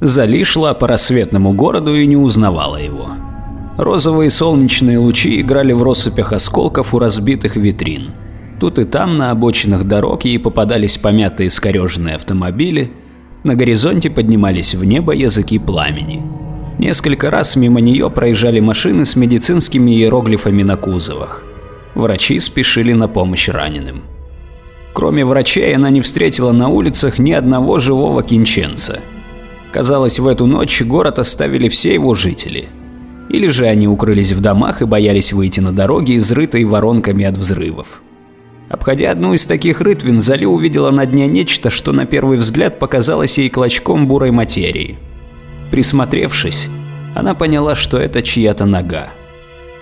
Зали шла по рассветному городу и не узнавала его. Розовые солнечные лучи играли в россыпях осколков у разбитых витрин. Тут и там на обочинах дорог ей попадались помятые искореженные автомобили, на горизонте поднимались в небо языки пламени. Несколько раз мимо нее проезжали машины с медицинскими иероглифами на кузовах. Врачи спешили на помощь раненым. Кроме врачей, она не встретила на улицах ни одного живого кинченца. Казалось, в эту ночь город оставили все его жители. Или же они укрылись в домах и боялись выйти на дороги, изрытые воронками от взрывов. Обходя одну из таких рытвин, Зали увидела на дне нечто, что на первый взгляд показалось ей клочком бурой материи. Присмотревшись, она поняла, что это чья-то нога.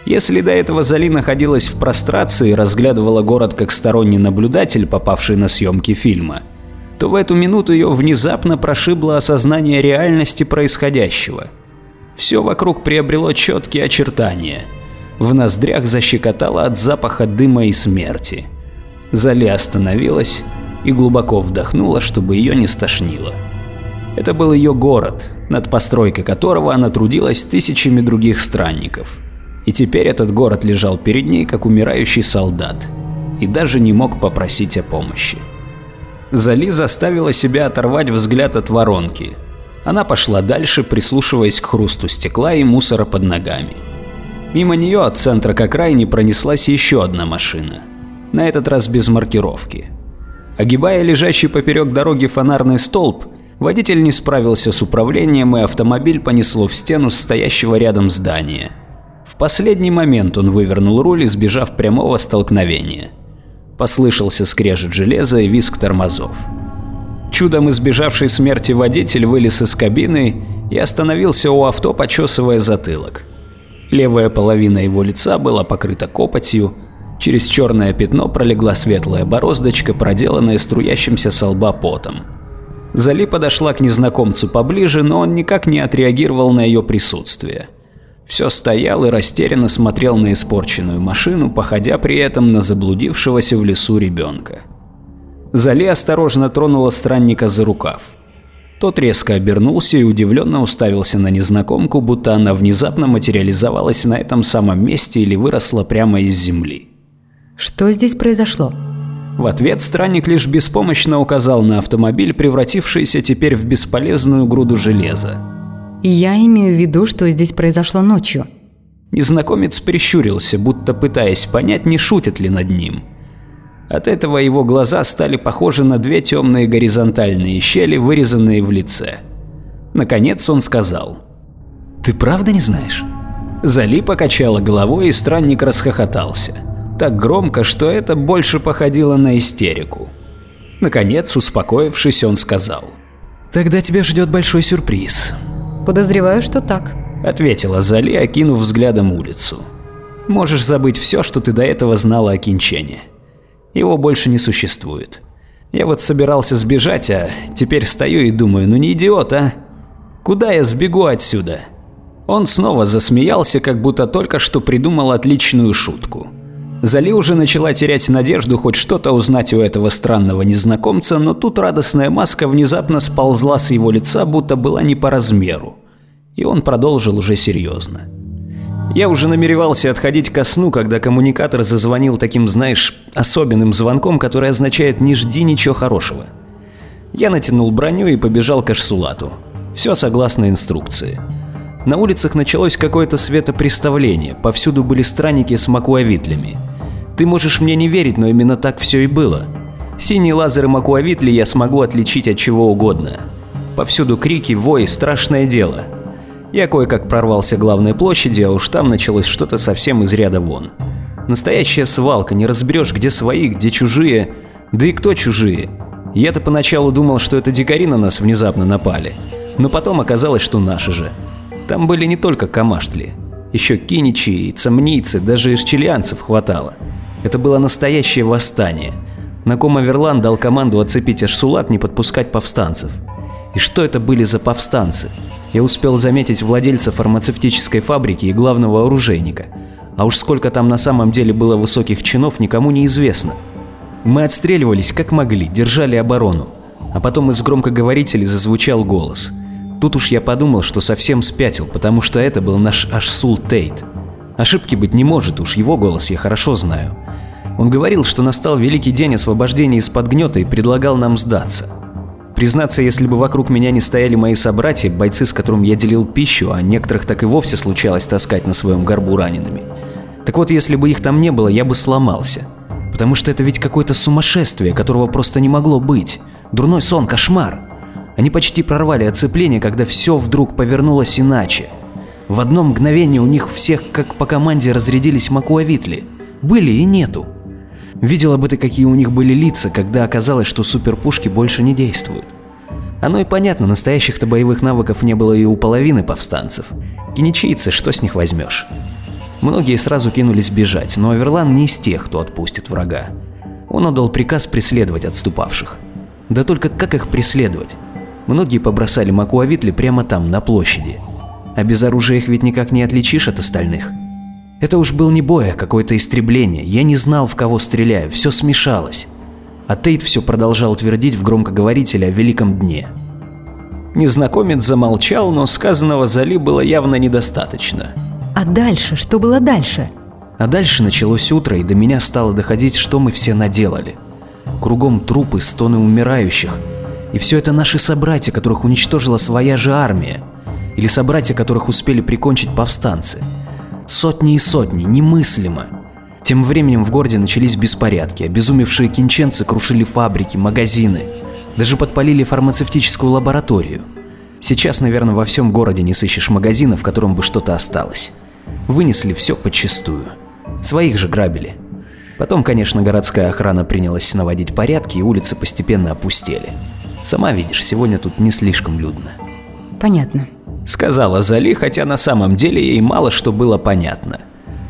Если до этого Зали находилась в прострации и разглядывала город как сторонний наблюдатель, попавший на съемки фильма, то в эту минуту ее внезапно прошибло осознание реальности происходящего. Все вокруг приобрело четкие очертания. В ноздрях защекотало от запаха дыма и смерти. Зали остановилась и глубоко вдохнула, чтобы ее не стошнило. Это был ее город, над постройкой которого она трудилась тысячами других странников. И теперь этот город лежал перед ней, как умирающий солдат, и даже не мог попросить о помощи. Зали заставила себя оторвать взгляд от воронки. Она пошла дальше, прислушиваясь к хрусту стекла и мусора под ногами. Мимо нее от центра к окраине пронеслась еще одна машина на этот раз без маркировки. Огибая лежащий поперек дороги фонарный столб, водитель не справился с управлением и автомобиль понесло в стену стоящего рядом здания. В последний момент он вывернул руль, избежав прямого столкновения. Послышался скрежет железа и визг тормозов. Чудом избежавший смерти водитель вылез из кабины и остановился у авто, почесывая затылок. Левая половина его лица была покрыта копотью, Через черное пятно пролегла светлая бороздочка, проделанная струящимся со лба потом. Зали подошла к незнакомцу поближе, но он никак не отреагировал на ее присутствие. Все стоял и растерянно смотрел на испорченную машину, походя при этом на заблудившегося в лесу ребенка. Зали осторожно тронула странника за рукав. Тот резко обернулся и удивленно уставился на незнакомку, будто она внезапно материализовалась на этом самом месте или выросла прямо из земли. Что здесь произошло? В ответ странник лишь беспомощно указал на автомобиль, превратившийся теперь в бесполезную груду железа. Я имею в виду, что здесь произошло ночью. Незнакомец прищурился, будто пытаясь понять, не шутит ли над ним. От этого его глаза стали похожи на две темные горизонтальные щели, вырезанные в лице. Наконец он сказал. «Ты правда не знаешь?» Зали покачала головой, и странник расхохотался так громко, что это больше походило на истерику. Наконец, успокоившись, он сказал. «Тогда тебя ждет большой сюрприз». «Подозреваю, что так», — ответила Зали, окинув взглядом улицу. «Можешь забыть все, что ты до этого знала о Кинчене. Его больше не существует. Я вот собирался сбежать, а теперь стою и думаю, ну не идиот, а? Куда я сбегу отсюда?» Он снова засмеялся, как будто только что придумал отличную шутку. Зали уже начала терять надежду хоть что-то узнать у этого странного незнакомца, но тут радостная маска внезапно сползла с его лица, будто была не по размеру. И он продолжил уже серьезно. Я уже намеревался отходить ко сну, когда коммуникатор зазвонил таким, знаешь, особенным звонком, который означает «не жди ничего хорошего». Я натянул броню и побежал к Ашсулату. Все согласно инструкции. На улицах началось какое-то светопреставление, повсюду были странники с макуавитлями. Ты можешь мне не верить, но именно так все и было. Синий лазер и макуавитли я смогу отличить от чего угодно. Повсюду крики, вой, страшное дело. Я кое-как прорвался к главной площади, а уж там началось что-то совсем из ряда вон. Настоящая свалка, не разберешь, где свои, где чужие. Да и кто чужие? Я-то поначалу думал, что это дикари на нас внезапно напали. Но потом оказалось, что наши же. Там были не только камаштли, еще киничи и цамнийцы, даже ишчелианцев хватало. Это было настоящее восстание. Накома Верлан дал команду оцепить Ашсулат, не подпускать повстанцев. И что это были за повстанцы? Я успел заметить владельца фармацевтической фабрики и главного оружейника. А уж сколько там на самом деле было высоких чинов, никому не известно. Мы отстреливались как могли, держали оборону. А потом из громкоговорителей зазвучал голос – Тут уж я подумал, что совсем спятил, потому что это был наш Ашсул Тейт. Ошибки быть не может, уж его голос я хорошо знаю. Он говорил, что настал великий день освобождения из-под гнета и предлагал нам сдаться. Признаться, если бы вокруг меня не стояли мои собратья, бойцы, с которыми я делил пищу, а некоторых так и вовсе случалось таскать на своем горбу ранеными. Так вот, если бы их там не было, я бы сломался. Потому что это ведь какое-то сумасшествие, которого просто не могло быть. Дурной сон, кошмар. Они почти прорвали оцепление, когда все вдруг повернулось иначе. В одно мгновение у них всех, как по команде, разрядились макуавитли. Были и нету. Видела бы ты, какие у них были лица, когда оказалось, что суперпушки больше не действуют. Оно и понятно, настоящих-то боевых навыков не было и у половины повстанцев. Киничийцы, что с них возьмешь? Многие сразу кинулись бежать, но Оверлан не из тех, кто отпустит врага. Он отдал приказ преследовать отступавших. Да только как их преследовать? Многие побросали Макуавитли прямо там, на площади. А без оружия их ведь никак не отличишь от остальных. Это уж был не бой, а какое-то истребление. Я не знал, в кого стреляю, все смешалось. А Тейт все продолжал твердить в громкоговорителе о великом дне. Незнакомец замолчал, но сказанного Зали было явно недостаточно. А дальше? Что было дальше? А дальше началось утро, и до меня стало доходить, что мы все наделали. Кругом трупы, стоны умирающих. И все это наши собратья, которых уничтожила своя же армия. Или собратья, которых успели прикончить повстанцы. Сотни и сотни, немыслимо. Тем временем в городе начались беспорядки, обезумевшие кинченцы крушили фабрики, магазины, даже подпалили фармацевтическую лабораторию. Сейчас, наверное, во всем городе не сыщешь магазина, в котором бы что-то осталось. Вынесли все подчистую. Своих же грабили. Потом, конечно, городская охрана принялась наводить порядки, и улицы постепенно опустели. Сама видишь, сегодня тут не слишком людно. Понятно сказала Зали, хотя на самом деле ей мало что было понятно.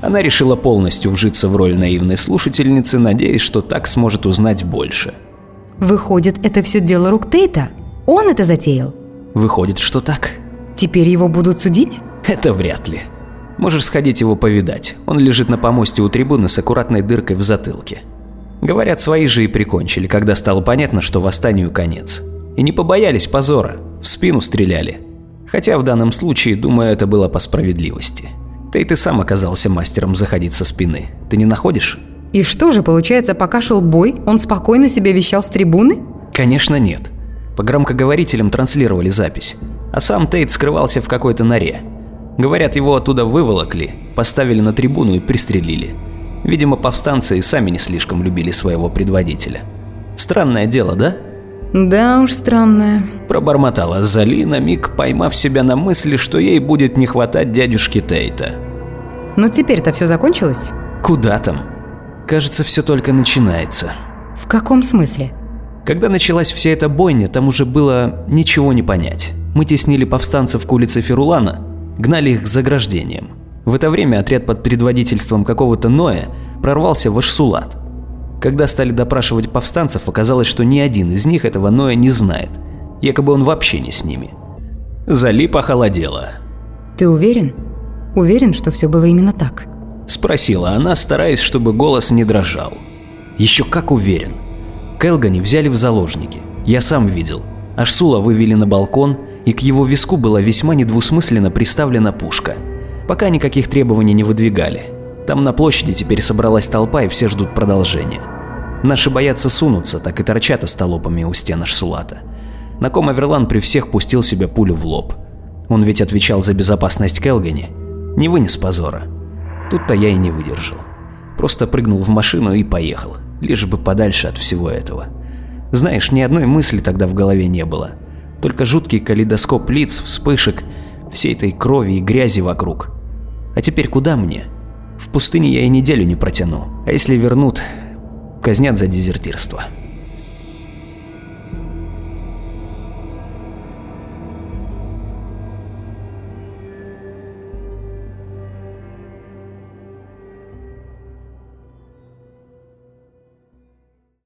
Она решила полностью вжиться в роль наивной слушательницы, надеясь, что так сможет узнать больше. Выходит, это все дело рук Тейта? Он это затеял? Выходит, что так. Теперь его будут судить? Это вряд ли. Можешь сходить его повидать. Он лежит на помосте у трибуны с аккуратной дыркой в затылке. Говорят, свои же и прикончили, когда стало понятно, что восстанию конец. И не побоялись позора, в спину стреляли. Хотя в данном случае, думаю, это было по справедливости. Ты и ты сам оказался мастером заходить со спины. Ты не находишь? И что же, получается, пока шел бой, он спокойно себе вещал с трибуны? Конечно нет. По громкоговорителям транслировали запись. А сам Тейт скрывался в какой-то норе. Говорят, его оттуда выволокли, поставили на трибуну и пристрелили. Видимо, повстанцы и сами не слишком любили своего предводителя. Странное дело, да? «Да уж, странная», – пробормотала Зали, на миг поймав себя на мысли, что ей будет не хватать дядюшки Тейта. «Но теперь-то все закончилось?» «Куда там? Кажется, все только начинается». «В каком смысле?» Когда началась вся эта бойня, там уже было ничего не понять. Мы теснили повстанцев к улице Ферулана, гнали их к заграждениям. В это время отряд под предводительством какого-то Ноя прорвался в Ашсулат – когда стали допрашивать повстанцев, оказалось, что ни один из них этого Ноя не знает. Якобы он вообще не с ними. Зали похолодела. «Ты уверен? Уверен, что все было именно так?» Спросила она, стараясь, чтобы голос не дрожал. Еще как уверен. Келгани взяли в заложники. Я сам видел. Ашсула вывели на балкон, и к его виску была весьма недвусмысленно приставлена пушка. Пока никаких требований не выдвигали. Там на площади теперь собралась толпа, и все ждут продолжения. Наши боятся сунуться, так и торчат остолопами у стен Ашсулата. На ком Аверлан при всех пустил себе пулю в лоб. Он ведь отвечал за безопасность Келгани. Не вынес позора. Тут-то я и не выдержал. Просто прыгнул в машину и поехал, лишь бы подальше от всего этого. Знаешь, ни одной мысли тогда в голове не было. Только жуткий калейдоскоп лиц, вспышек, всей этой крови и грязи вокруг. А теперь куда мне? В пустыне я и неделю не протяну, а если вернут, казнят за дезертирство.